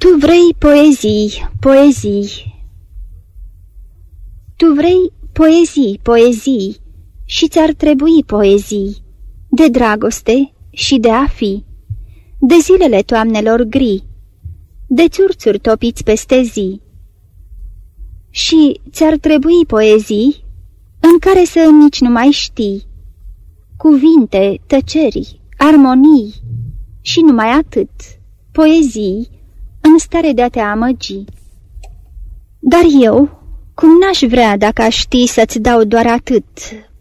Tu vrei poezii, poezii. Tu vrei poezii, poezii și ți-ar trebui poezii de dragoste și de a fi, de zilele toamnelor gri, de țurțuri topiți peste zi. Și ți-ar trebui poezii în care să nici nu mai știi, cuvinte, tăceri, armonii și numai atât, poezii în stare de a te amăgi. Dar eu, cum n-aș vrea dacă aș ști să-ți dau doar atât,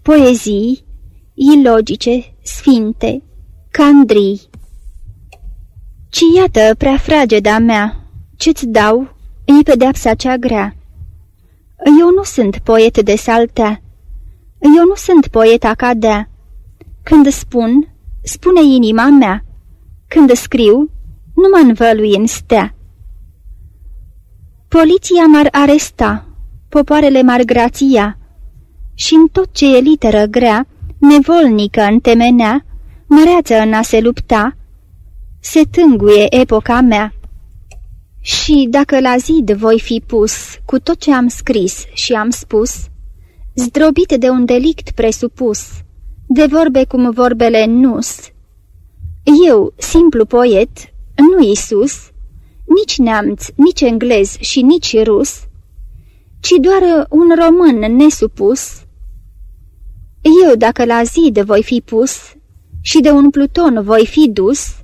poezii, ilogice, sfinte, candrii. Ci iată, prea frageda mea, ce-ți dau, e pedeapsa cea grea. Eu nu sunt poet de saltea, eu nu sunt poet acadea. Când spun, spune inima mea, când scriu, nu mă învălui în stea. Poliția m-ar aresta, popoarele m-ar grația, și în tot ce e literă grea, nevolnică în temenea, măreață în a se lupta, se tânguie epoca mea. Și dacă la zid voi fi pus cu tot ce am scris și am spus, zdrobit de un delict presupus, de vorbe cum vorbele nus, eu, simplu poet, nu Isus, nici neamț, nici englez și nici rus, ci doar un român nesupus, eu, dacă la zid voi fi pus și de un pluton voi fi dus,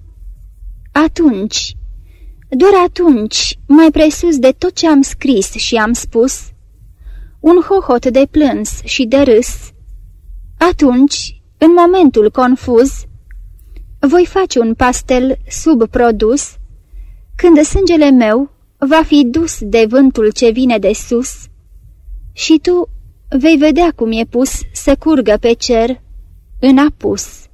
atunci, doar atunci, mai presus de tot ce am scris și am spus, un hohot de plâns și de râs, atunci, în momentul confuz, voi face un pastel subprodus, când sângele meu va fi dus de vântul ce vine de sus și tu vei vedea cum e pus să curgă pe cer în apus.